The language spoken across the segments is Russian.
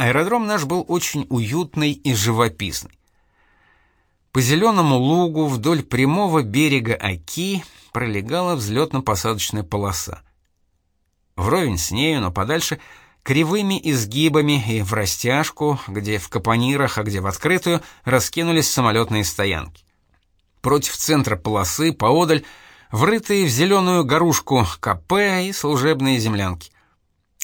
Аэродром наш был очень уютный и живописный. По зеленому лугу вдоль прямого берега Оки пролегала взлетно-посадочная полоса. Вровень с нею, но подальше, кривыми изгибами и в растяжку, где в капонирах, а где в открытую, раскинулись самолетные стоянки. Против центра полосы, поодаль, врытые в зеленую горушку КП и служебные землянки.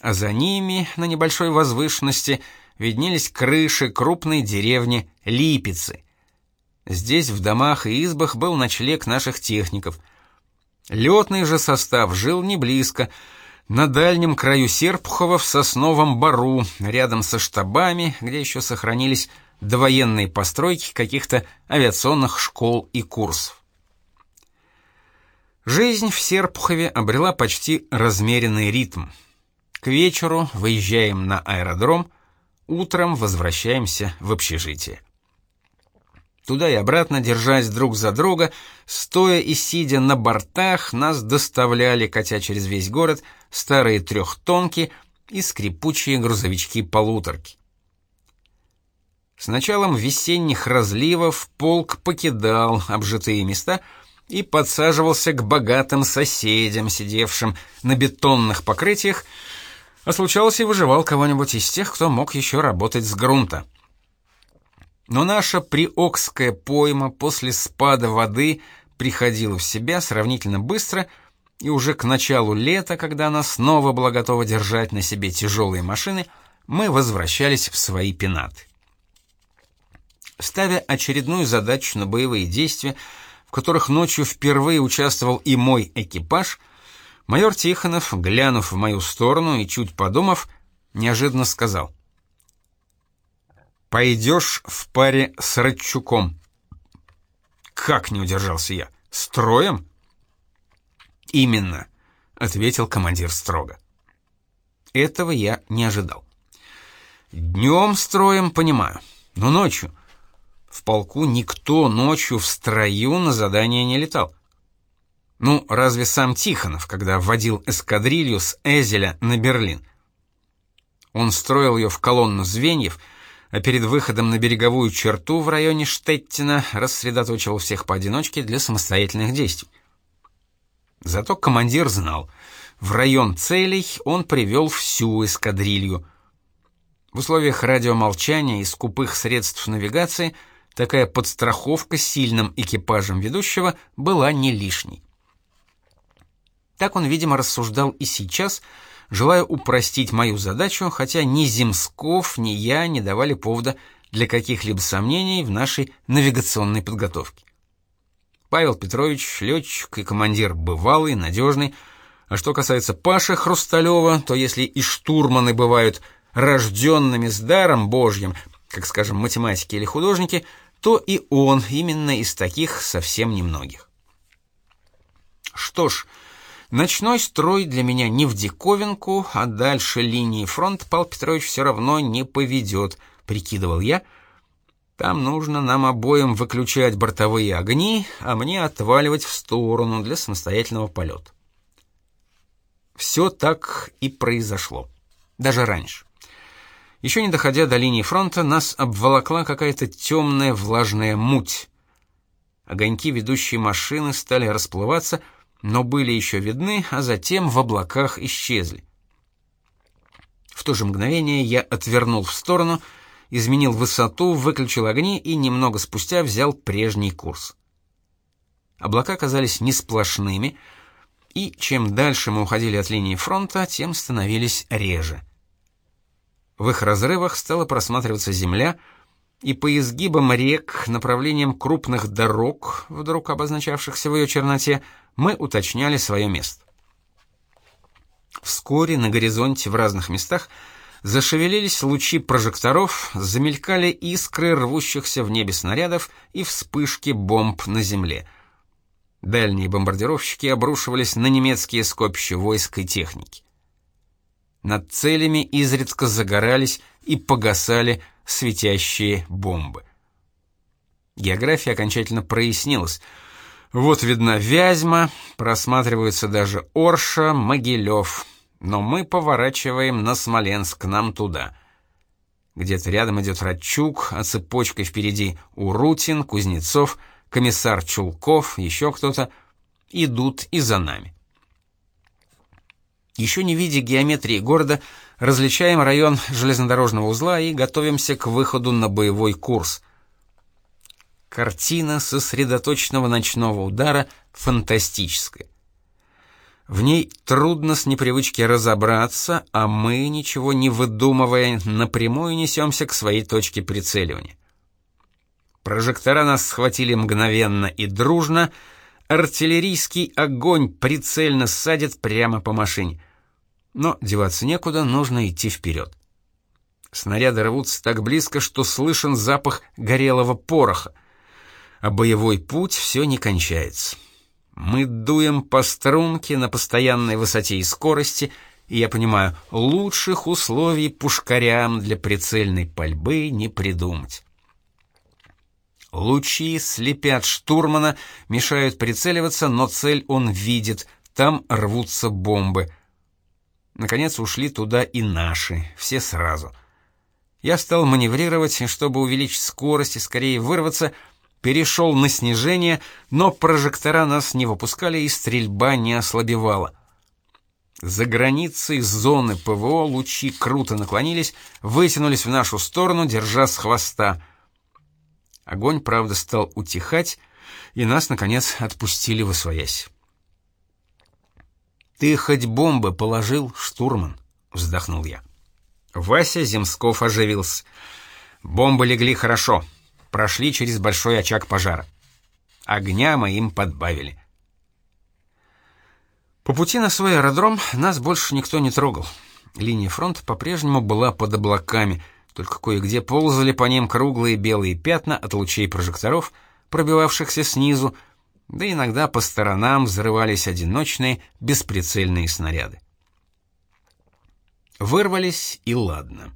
А за ними, на небольшой возвышенности, виднелись крыши крупной деревни Липицы. Здесь в домах и избах был ночлег наших техников. Летный же состав жил не близко, на дальнем краю Серпухова в сосновом бару, рядом со штабами, где еще сохранились довоенные постройки каких-то авиационных школ и курсов. Жизнь в Серпухове обрела почти размеренный ритм. К вечеру выезжаем на аэродром, утром возвращаемся в общежитие. Туда и обратно, держась друг за друга, стоя и сидя на бортах, нас доставляли, катя через весь город, старые трехтонки и скрипучие грузовички-полуторки. С началом весенних разливов полк покидал обжитые места и подсаживался к богатым соседям, сидевшим на бетонных покрытиях, а случалось и выживал кого-нибудь из тех, кто мог еще работать с грунта. Но наша приокская пойма после спада воды приходила в себя сравнительно быстро, и уже к началу лета, когда она снова была готова держать на себе тяжелые машины, мы возвращались в свои пенаты. Ставя очередную задачу на боевые действия, в которых ночью впервые участвовал и мой экипаж, майор Тихонов, глянув в мою сторону и чуть подумав, неожиданно сказал: Пойдешь в паре с Радчуком. Как не удержался я? Строем? Именно, ответил командир строго. Этого я не ожидал. Днем строем, понимаю, но ночью. В полку никто ночью в строю на задание не летал. Ну, разве сам Тихонов, когда вводил эскадрилью с Эзеля на Берлин? Он строил ее в колонну звеньев — а перед выходом на береговую черту в районе Штеттина рассредоточивал всех поодиночке для самостоятельных действий. Зато командир знал, в район целей он привел всю эскадрилью. В условиях радиомолчания и скупых средств навигации такая подстраховка сильным экипажем ведущего была не лишней. Так он, видимо, рассуждал и сейчас — желая упростить мою задачу, хотя ни Земсков, ни я не давали повода для каких-либо сомнений в нашей навигационной подготовке. Павел Петрович, летчик и командир бывалый, надежный, а что касается Паши Хрусталева, то если и штурманы бывают рожденными с даром Божьим, как, скажем, математики или художники, то и он именно из таких совсем немногих. Что ж, Ночной строй для меня не в диковинку, а дальше линии фронта Павел Петрович все равно не поведет, прикидывал я. Там нужно нам обоим выключать бортовые огни, а мне отваливать в сторону для самостоятельного полета. Все так и произошло. Даже раньше. Еще не доходя до линии фронта, нас обволокла какая-то темная влажная муть. Огоньки ведущей машины стали расплываться, но были еще видны, а затем в облаках исчезли. В то же мгновение я отвернул в сторону, изменил высоту, выключил огни и немного спустя взял прежний курс. Облака казались не сплошными, и чем дальше мы уходили от линии фронта, тем становились реже. В их разрывах стала просматриваться земля, и по изгибам рек, направлениям крупных дорог, вдруг обозначавшихся в ее черноте, мы уточняли свое место. Вскоре на горизонте в разных местах зашевелились лучи прожекторов, замелькали искры рвущихся в небе снарядов и вспышки бомб на земле. Дальние бомбардировщики обрушивались на немецкие скопища войск и техники. Над целями изредка загорались и погасали светящие бомбы. География окончательно прояснилась — вот видна Вязьма, просматриваются даже Орша, Могилев. Но мы поворачиваем на Смоленск, нам туда. Где-то рядом идет Радчук, а цепочкой впереди Урутин, Кузнецов, комиссар Чулков, еще кто-то. Идут и за нами. Еще не видя геометрии города, различаем район железнодорожного узла и готовимся к выходу на боевой курс. Картина сосредоточенного ночного удара фантастическая. В ней трудно с непривычки разобраться, а мы, ничего не выдумывая, напрямую несемся к своей точке прицеливания. Прожектора нас схватили мгновенно и дружно, артиллерийский огонь прицельно садит прямо по машине. Но деваться некуда, нужно идти вперед. Снаряды рвутся так близко, что слышен запах горелого пороха, а боевой путь все не кончается. Мы дуем по струнке на постоянной высоте и скорости, и я понимаю, лучших условий пушкарям для прицельной пальбы не придумать. Лучи слепят штурмана, мешают прицеливаться, но цель он видит, там рвутся бомбы. Наконец ушли туда и наши, все сразу. Я стал маневрировать, чтобы увеличить скорость и скорее вырваться — перешел на снижение, но прожектора нас не выпускали и стрельба не ослабевала. За границей зоны ПВО лучи круто наклонились, вытянулись в нашу сторону, держа с хвоста. Огонь, правда, стал утихать, и нас, наконец, отпустили в освоясь. «Ты хоть бомбы положил, штурман?» — вздохнул я. Вася Земсков оживился. «Бомбы легли хорошо прошли через большой очаг пожара. Огня мы им подбавили. По пути на свой аэродром нас больше никто не трогал. Линия фронта по-прежнему была под облаками, только кое-где ползали по ним круглые белые пятна от лучей прожекторов, пробивавшихся снизу, да иногда по сторонам взрывались одиночные бесприцельные снаряды. Вырвались и ладно.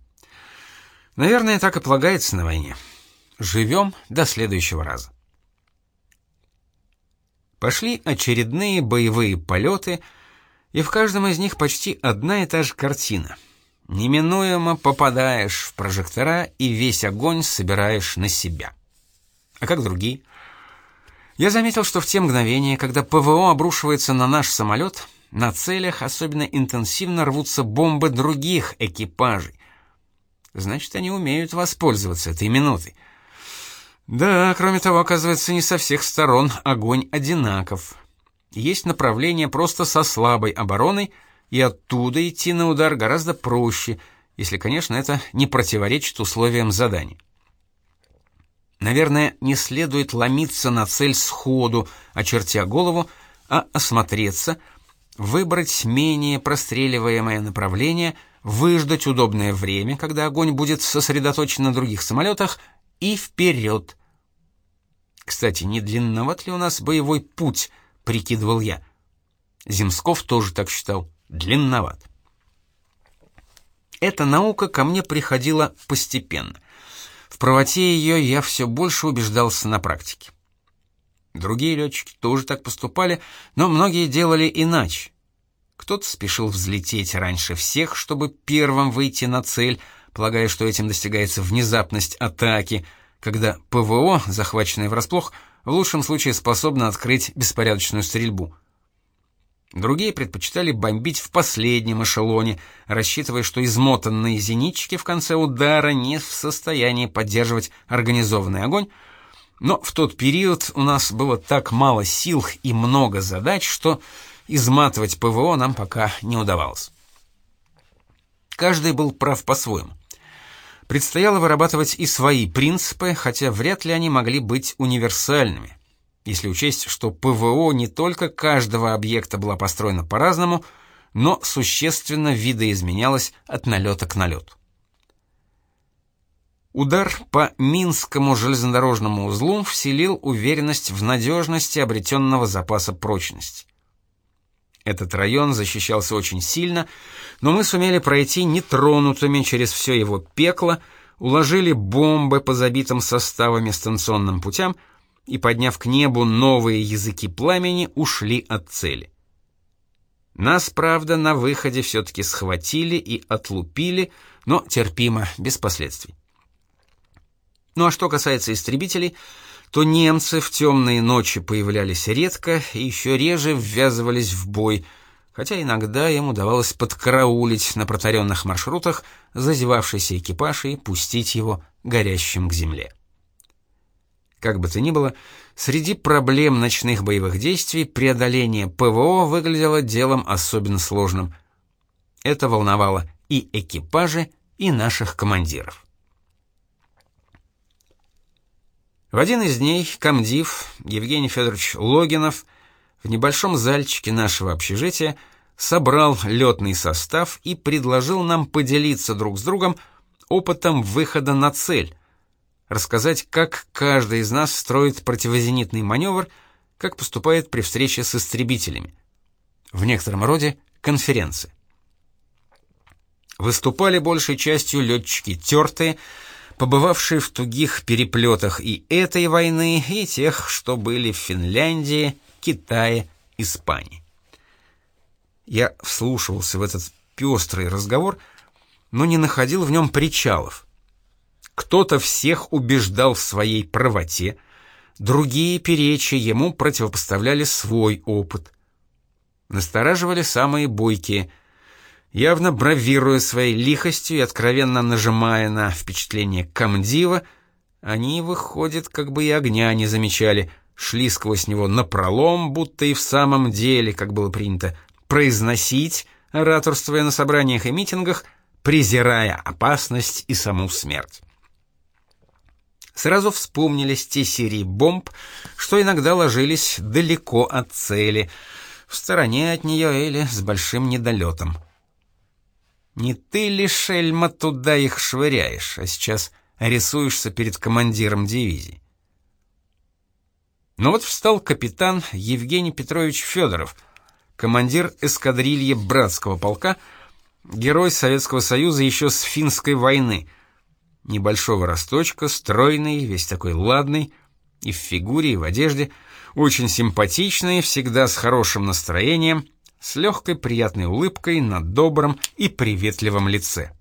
Наверное, так и полагается на войне. Живем до следующего раза. Пошли очередные боевые полеты, и в каждом из них почти одна и та же картина. Неминуемо попадаешь в прожектора и весь огонь собираешь на себя. А как другие? Я заметил, что в те мгновения, когда ПВО обрушивается на наш самолет, на целях особенно интенсивно рвутся бомбы других экипажей. Значит, они умеют воспользоваться этой минутой. Да, кроме того, оказывается, не со всех сторон огонь одинаков. Есть направление просто со слабой обороной, и оттуда идти на удар гораздо проще, если, конечно, это не противоречит условиям задания. Наверное, не следует ломиться на цель сходу, очертя голову, а осмотреться, выбрать менее простреливаемое направление, выждать удобное время, когда огонь будет сосредоточен на других самолетах, и вперед. Кстати, не длинноват ли у нас боевой путь, прикидывал я. Земсков тоже так считал. Длинноват. Эта наука ко мне приходила постепенно. В правоте ее я все больше убеждался на практике. Другие летчики тоже так поступали, но многие делали иначе. Кто-то спешил взлететь раньше всех, чтобы первым выйти на цель, полагая, что этим достигается внезапность атаки — когда ПВО, захваченное врасплох, в лучшем случае способно открыть беспорядочную стрельбу. Другие предпочитали бомбить в последнем эшелоне, рассчитывая, что измотанные зенитчики в конце удара не в состоянии поддерживать организованный огонь, но в тот период у нас было так мало сил и много задач, что изматывать ПВО нам пока не удавалось. Каждый был прав по-своему. Предстояло вырабатывать и свои принципы, хотя вряд ли они могли быть универсальными. Если учесть, что ПВО не только каждого объекта была построена по-разному, но существенно видоизменялась от налета к налету. Удар по Минскому железнодорожному узлу вселил уверенность в надежности обретенного запаса прочности. Этот район защищался очень сильно, но мы сумели пройти нетронутыми через все его пекло, уложили бомбы по забитым составами станционным путям и, подняв к небу новые языки пламени, ушли от цели. Нас, правда, на выходе все-таки схватили и отлупили, но терпимо, без последствий. Ну а что касается истребителей, то немцы в темные ночи появлялись редко и еще реже ввязывались в бой, хотя иногда им удавалось подкараулить на протаренных маршрутах зазевавшийся экипаж и пустить его горящим к земле. Как бы то ни было, среди проблем ночных боевых действий преодоление ПВО выглядело делом особенно сложным. Это волновало и экипажи, и наших командиров. В один из дней комдив Евгений Федорович Логинов в небольшом зальчике нашего общежития собрал летный состав и предложил нам поделиться друг с другом опытом выхода на цель, рассказать, как каждый из нас строит противозенитный маневр, как поступает при встрече с истребителями. В некотором роде конференции. Выступали большей частью летчики тертые, побывавшие в тугих переплетах и этой войны, и тех, что были в Финляндии, Китае, Испании. Я вслушивался в этот пестрый разговор, но не находил в нем причалов. Кто-то всех убеждал в своей правоте, другие перечи ему противопоставляли свой опыт. Настораживали самые бойкие, явно бравируя своей лихостью и откровенно нажимая на впечатление комдива, они, выходит, как бы и огня не замечали, шли сквозь него напролом, будто и в самом деле, как было принято, произносить, ораторствуя на собраниях и митингах, презирая опасность и саму смерть. Сразу вспомнились те серии бомб, что иногда ложились далеко от цели, в стороне от нее или с большим недолетом. Не ты ли, шельма, туда их швыряешь, а сейчас рисуешься перед командиром дивизии? Но вот встал капитан Евгений Петрович Федоров, командир эскадрильи братского полка, герой Советского Союза еще с финской войны, небольшого росточка, стройный, весь такой ладный, и в фигуре, и в одежде, очень симпатичный, всегда с хорошим настроением — с легкой приятной улыбкой на добром и приветливом лице.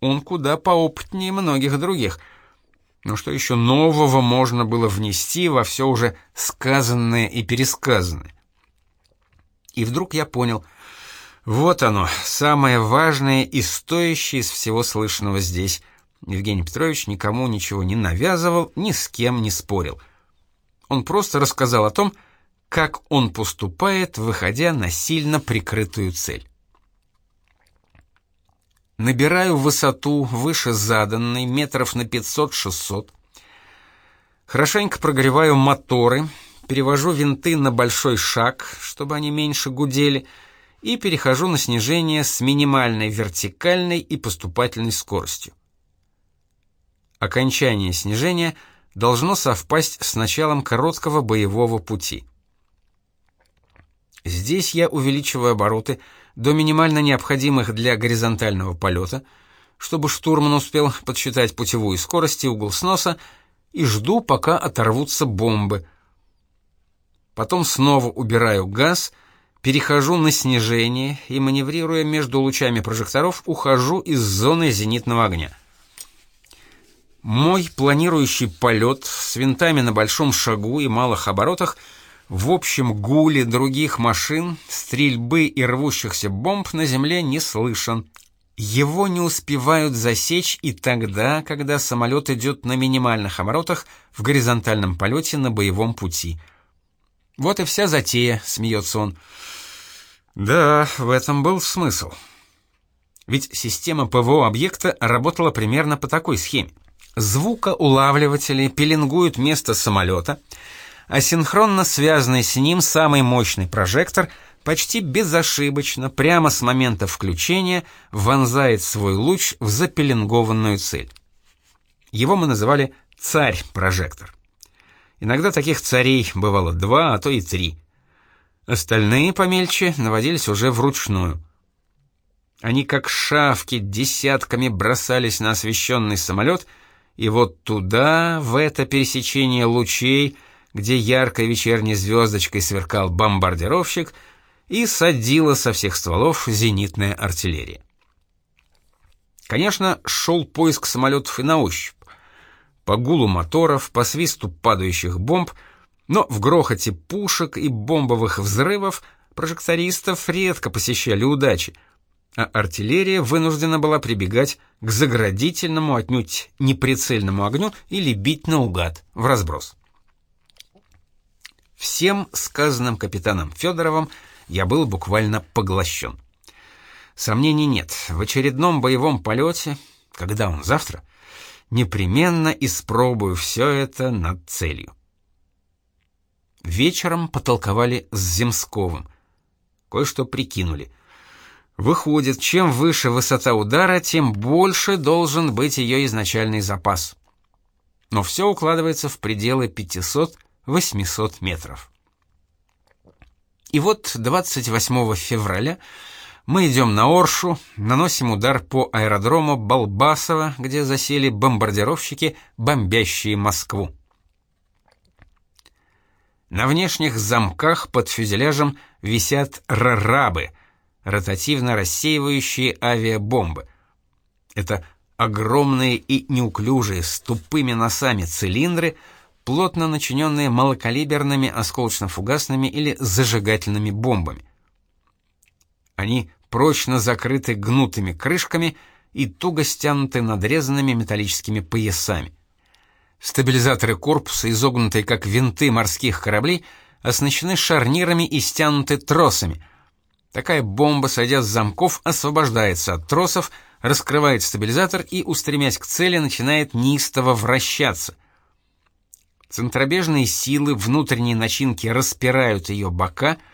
Он куда поопытнее многих других. Но что еще нового можно было внести во все уже сказанное и пересказанное? И вдруг я понял, вот оно, самое важное и стоящее из всего слышанного здесь. Евгений Петрович никому ничего не навязывал, ни с кем не спорил. Он просто рассказал о том, что как он поступает, выходя на сильно прикрытую цель. Набираю высоту выше заданной, метров на 500-600. Хорошенько прогреваю моторы, перевожу винты на большой шаг, чтобы они меньше гудели, и перехожу на снижение с минимальной вертикальной и поступательной скоростью. Окончание снижения должно совпасть с началом короткого боевого пути. Здесь я увеличиваю обороты до минимально необходимых для горизонтального полета, чтобы штурман успел подсчитать путевую скорость и угол сноса, и жду, пока оторвутся бомбы. Потом снова убираю газ, перехожу на снижение и, маневрируя между лучами прожекторов, ухожу из зоны зенитного огня. Мой планирующий полет с винтами на большом шагу и малых оборотах — в общем гуле других машин, стрельбы и рвущихся бомб на земле не слышен. Его не успевают засечь и тогда, когда самолет идет на минимальных оборотах в горизонтальном полете на боевом пути. Вот и вся затея, смеется он. Да, в этом был смысл. Ведь система ПВО объекта работала примерно по такой схеме. Звукоулавливатели пеленгуют место самолета — а синхронно связанный с ним самый мощный прожектор почти безошибочно, прямо с момента включения, вонзает свой луч в запеленгованную цель. Его мы называли «царь-прожектор». Иногда таких царей бывало два, а то и три. Остальные помельче наводились уже вручную. Они как шавки десятками бросались на освещенный самолет, и вот туда, в это пересечение лучей, где яркой вечерней звездочкой сверкал бомбардировщик, и садила со всех стволов зенитная артиллерия. Конечно, шел поиск самолетов и на ощупь. По гулу моторов, по свисту падающих бомб, но в грохоте пушек и бомбовых взрывов прожектористов редко посещали удачи, а артиллерия вынуждена была прибегать к заградительному, отнюдь неприцельному огню или бить наугад, в разброс. Всем сказанным капитаном Федоровым я был буквально поглощен. Сомнений нет, в очередном боевом полете, когда он завтра, непременно испробую все это над целью. Вечером потолковали с Земсковым. Кое-что прикинули. Выходит, чем выше высота удара, тем больше должен быть ее изначальный запас. Но все укладывается в пределы 500-800 метров. И вот 28 февраля мы идем на Оршу, наносим удар по аэродрому Балбасово, где засели бомбардировщики, бомбящие Москву. На внешних замках под фюзеляжем висят рарабы, ротативно рассеивающие авиабомбы. Это огромные и неуклюжие с тупыми носами цилиндры, плотно начиненные малокалиберными осколочно-фугасными или зажигательными бомбами. Они прочно закрыты гнутыми крышками и туго стянуты надрезанными металлическими поясами. Стабилизаторы корпуса, изогнутые как винты морских кораблей, оснащены шарнирами и стянуты тросами. Такая бомба, сойдя с замков, освобождается от тросов, раскрывает стабилизатор и, устремясь к цели, начинает неистово вращаться. Центробежные силы внутренней начинки распирают ее бока —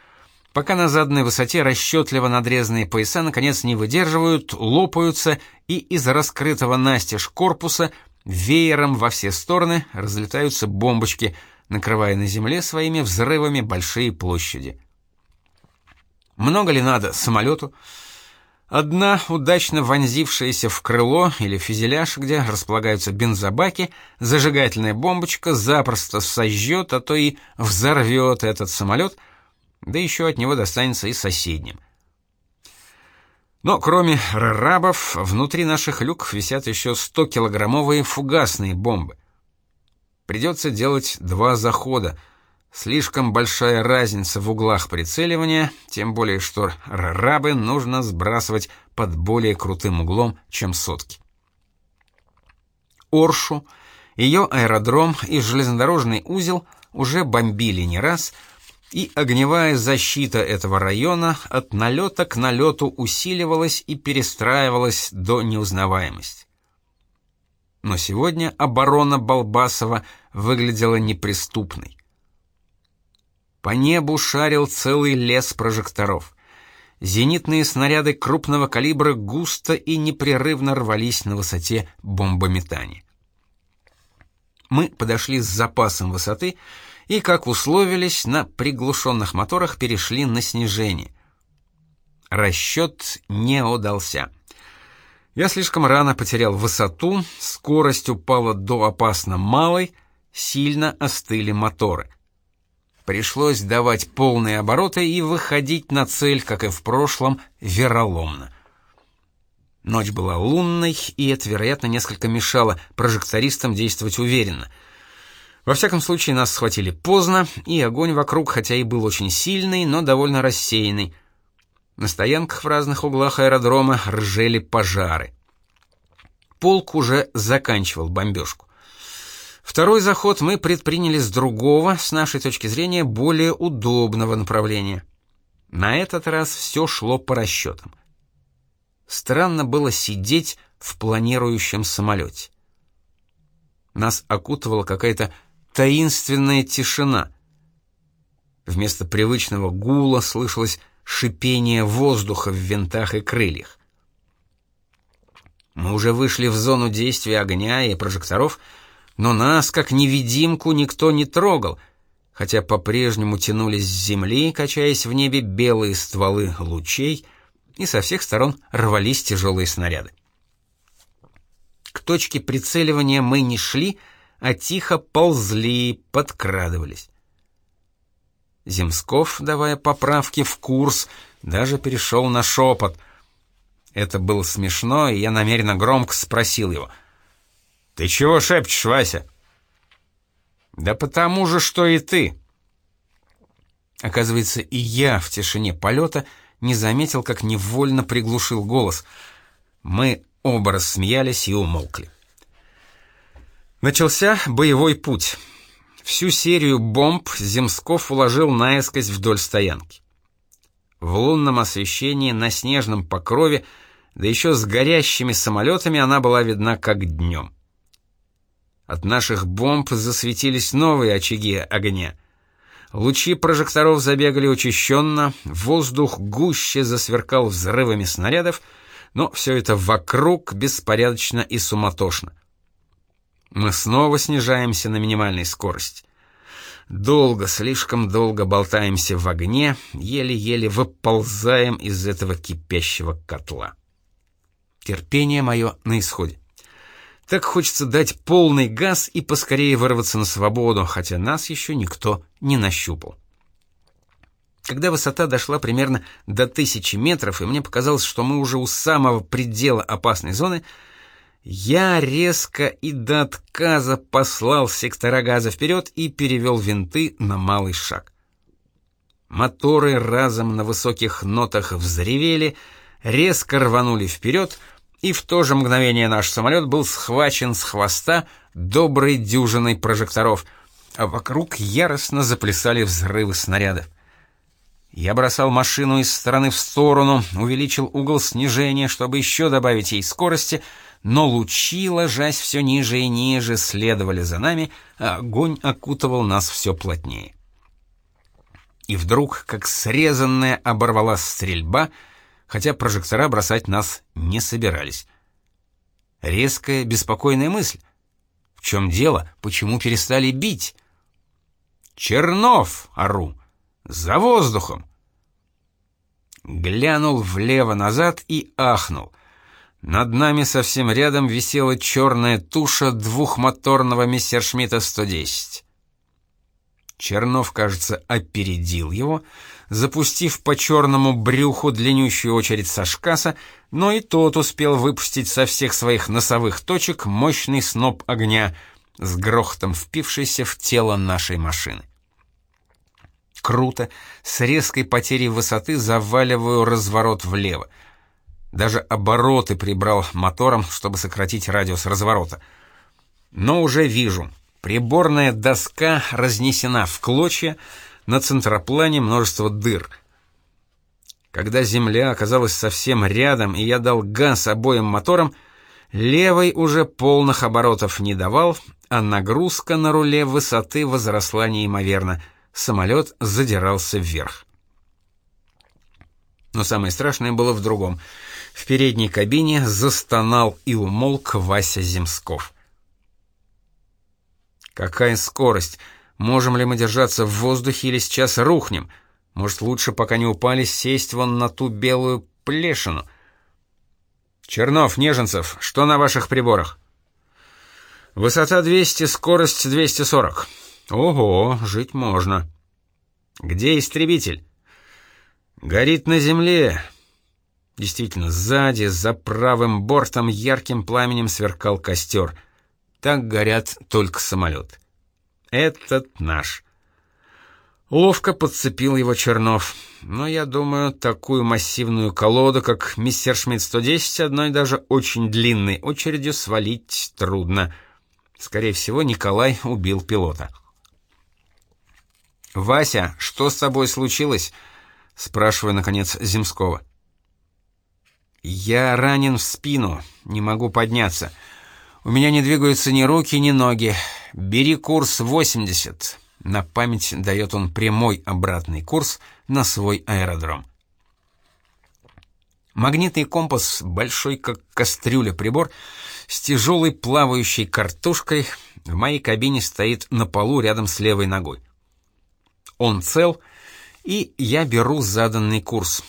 пока на заданной высоте расчетливо надрезанные пояса наконец не выдерживают, лопаются и из раскрытого настежь корпуса веером во все стороны разлетаются бомбочки, накрывая на земле своими взрывами большие площади. Много ли надо самолету? Одна удачно вонзившаяся в крыло или фюзеляж, где располагаются бензобаки, зажигательная бомбочка запросто сожжет, а то и взорвет этот самолет — да еще от него достанется и соседним. Но кроме рарабов, внутри наших люков висят еще 100-килограммовые фугасные бомбы. Придется делать два захода. Слишком большая разница в углах прицеливания, тем более что рарабы нужно сбрасывать под более крутым углом, чем сотки. Оршу, ее аэродром и железнодорожный узел уже бомбили не раз — и огневая защита этого района от налета к налету усиливалась и перестраивалась до неузнаваемости. Но сегодня оборона Балбасова выглядела неприступной. По небу шарил целый лес прожекторов. Зенитные снаряды крупного калибра густо и непрерывно рвались на высоте бомбометания. Мы подошли с запасом высоты и, как условились, на приглушенных моторах перешли на снижение. Расчет не удался. Я слишком рано потерял высоту, скорость упала до опасно малой, сильно остыли моторы. Пришлось давать полные обороты и выходить на цель, как и в прошлом, вероломно. Ночь была лунной, и это, вероятно, несколько мешало прожектористам действовать уверенно — во всяком случае, нас схватили поздно, и огонь вокруг, хотя и был очень сильный, но довольно рассеянный. На стоянках в разных углах аэродрома ржели пожары. Полк уже заканчивал бомбежку. Второй заход мы предприняли с другого, с нашей точки зрения, более удобного направления. На этот раз все шло по расчетам. Странно было сидеть в планирующем самолете. Нас окутывала какая-то таинственная тишина. Вместо привычного гула слышалось шипение воздуха в винтах и крыльях. Мы уже вышли в зону действия огня и прожекторов, но нас, как невидимку, никто не трогал, хотя по-прежнему тянулись с земли, качаясь в небе белые стволы лучей, и со всех сторон рвались тяжелые снаряды. К точке прицеливания мы не шли, а тихо ползли, подкрадывались. Земсков, давая поправки в курс, даже перешел на шепот. Это было смешно, и я намеренно громко спросил его. «Ты чего шепчешь, Вася?» «Да потому же, что и ты». Оказывается, и я в тишине полета не заметил, как невольно приглушил голос. Мы оба рассмеялись и умолкли. Начался боевой путь. Всю серию бомб Земсков уложил наискось вдоль стоянки. В лунном освещении на снежном покрове, да еще с горящими самолетами она была видна как днем. От наших бомб засветились новые очаги огня. Лучи прожекторов забегали учащенно, воздух гуще засверкал взрывами снарядов, но все это вокруг беспорядочно и суматошно. Мы снова снижаемся на минимальной скорости. Долго, слишком долго болтаемся в огне, еле-еле выползаем из этого кипящего котла. Терпение мое на исходе. Так хочется дать полный газ и поскорее вырваться на свободу, хотя нас еще никто не нащупал. Когда высота дошла примерно до тысячи метров, и мне показалось, что мы уже у самого предела опасной зоны, я резко и до отказа послал сектора газа вперед и перевел винты на малый шаг. Моторы разом на высоких нотах взревели, резко рванули вперед — и в то же мгновение наш самолет был схвачен с хвоста доброй дюжиной прожекторов, а вокруг яростно заплясали взрывы снарядов. Я бросал машину из стороны в сторону, увеличил угол снижения, чтобы еще добавить ей скорости, но лучи, ложась все ниже и ниже, следовали за нами, а огонь окутывал нас все плотнее. И вдруг, как срезанная, оборвалась стрельба — хотя прожектора бросать нас не собирались. Резкая, беспокойная мысль. В чем дело? Почему перестали бить? «Чернов!» — ору. «За воздухом!» Глянул влево-назад и ахнул. Над нами совсем рядом висела черная туша двухмоторного мессершмитта 110. Чернов, кажется, опередил его — запустив по черному брюху длиннющую очередь со шкаса, но и тот успел выпустить со всех своих носовых точек мощный сноп огня, с грохотом впившийся в тело нашей машины. Круто, с резкой потерей высоты заваливаю разворот влево. Даже обороты прибрал мотором, чтобы сократить радиус разворота. Но уже вижу, приборная доска разнесена в клочья, на центроплане множество дыр. Когда земля оказалась совсем рядом, и я дал газ обоим моторам, левый уже полных оборотов не давал, а нагрузка на руле высоты возросла неимоверно. Самолет задирался вверх. Но самое страшное было в другом. В передней кабине застонал и умолк Вася Земсков. «Какая скорость!» Можем ли мы держаться в воздухе или сейчас рухнем? Может, лучше, пока не упали, сесть вон на ту белую плешину? Чернов, Неженцев, что на ваших приборах? Высота 200, скорость 240. Ого, жить можно. Где истребитель? Горит на земле. Действительно, сзади, за правым бортом ярким пламенем сверкал костер. Так горят только самолеты. Этот наш. Ловко подцепил его Чернов. Но я думаю, такую массивную колоду, как мистер Шмидт 110, одной даже очень длинной очередью свалить трудно. Скорее всего, Николай убил пилота. «Вася, что с тобой случилось?» — спрашиваю, наконец, Земского. «Я ранен в спину, не могу подняться. У меня не двигаются ни руки, ни ноги. Бери курс 80. На память дает он прямой обратный курс на свой аэродром. Магнитный компас, большой как кастрюля прибор, с тяжелой плавающей картушкой, в моей кабине стоит на полу рядом с левой ногой. Он цел, и я беру заданный курс.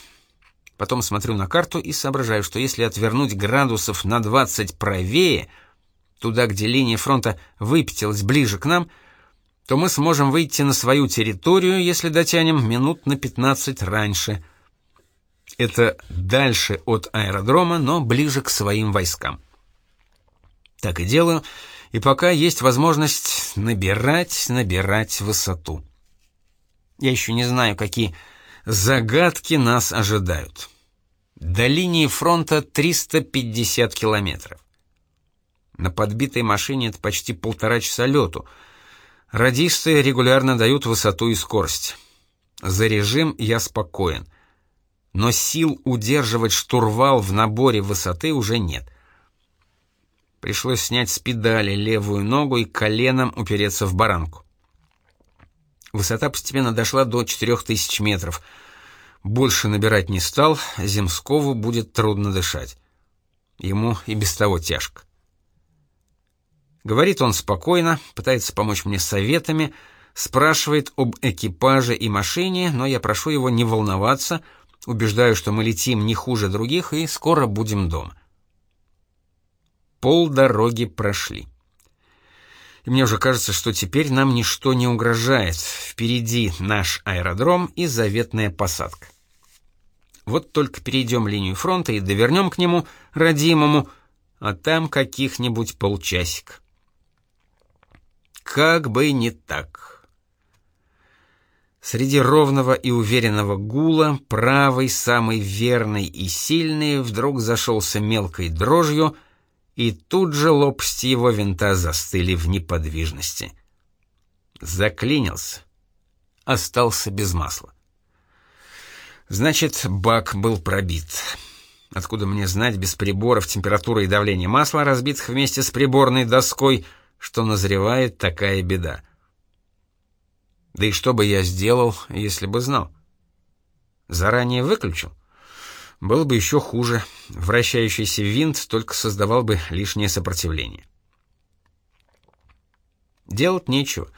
Потом смотрю на карту и соображаю, что если отвернуть градусов на 20 правее — туда, где линия фронта выпятилась ближе к нам, то мы сможем выйти на свою территорию, если дотянем минут на 15 раньше. Это дальше от аэродрома, но ближе к своим войскам. Так и делаю, и пока есть возможность набирать, набирать высоту. Я еще не знаю, какие загадки нас ожидают. До линии фронта 350 километров. На подбитой машине это почти полтора часа лету. Радисты регулярно дают высоту и скорость. За режим я спокоен. Но сил удерживать штурвал в наборе высоты уже нет. Пришлось снять с педали левую ногу и коленом упереться в баранку. Высота постепенно дошла до 4000 метров. Больше набирать не стал, Земскову будет трудно дышать. Ему и без того тяжко. Говорит он спокойно, пытается помочь мне советами, спрашивает об экипаже и машине, но я прошу его не волноваться, убеждаю, что мы летим не хуже других и скоро будем дома. Пол дороги прошли. И мне уже кажется, что теперь нам ничто не угрожает. Впереди наш аэродром и заветная посадка. Вот только перейдем линию фронта и довернем к нему, родимому, а там каких-нибудь полчасик. Как бы не так. Среди ровного и уверенного гула правый, самый верный и сильный, вдруг зашелся мелкой дрожью, и тут же лопасти его винта застыли в неподвижности. Заклинился. Остался без масла. Значит, бак был пробит. Откуда мне знать без приборов температуры и давления масла, разбитых вместе с приборной доской, что назревает такая беда? Да и что бы я сделал, если бы знал? Заранее выключил? Было бы еще хуже. Вращающийся винт только создавал бы лишнее сопротивление. Делать нечего.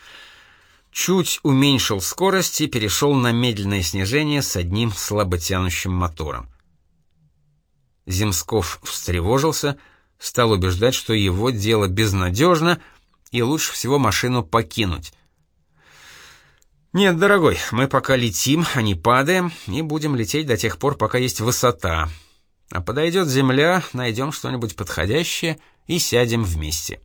Чуть уменьшил скорость и перешел на медленное снижение с одним слаботянущим мотором. Земсков встревожился, стал убеждать, что его дело безнадежно, и лучше всего машину покинуть. Нет, дорогой, мы пока летим, а не падаем, и будем лететь до тех пор, пока есть высота. А подойдет земля, найдем что-нибудь подходящее и сядем вместе.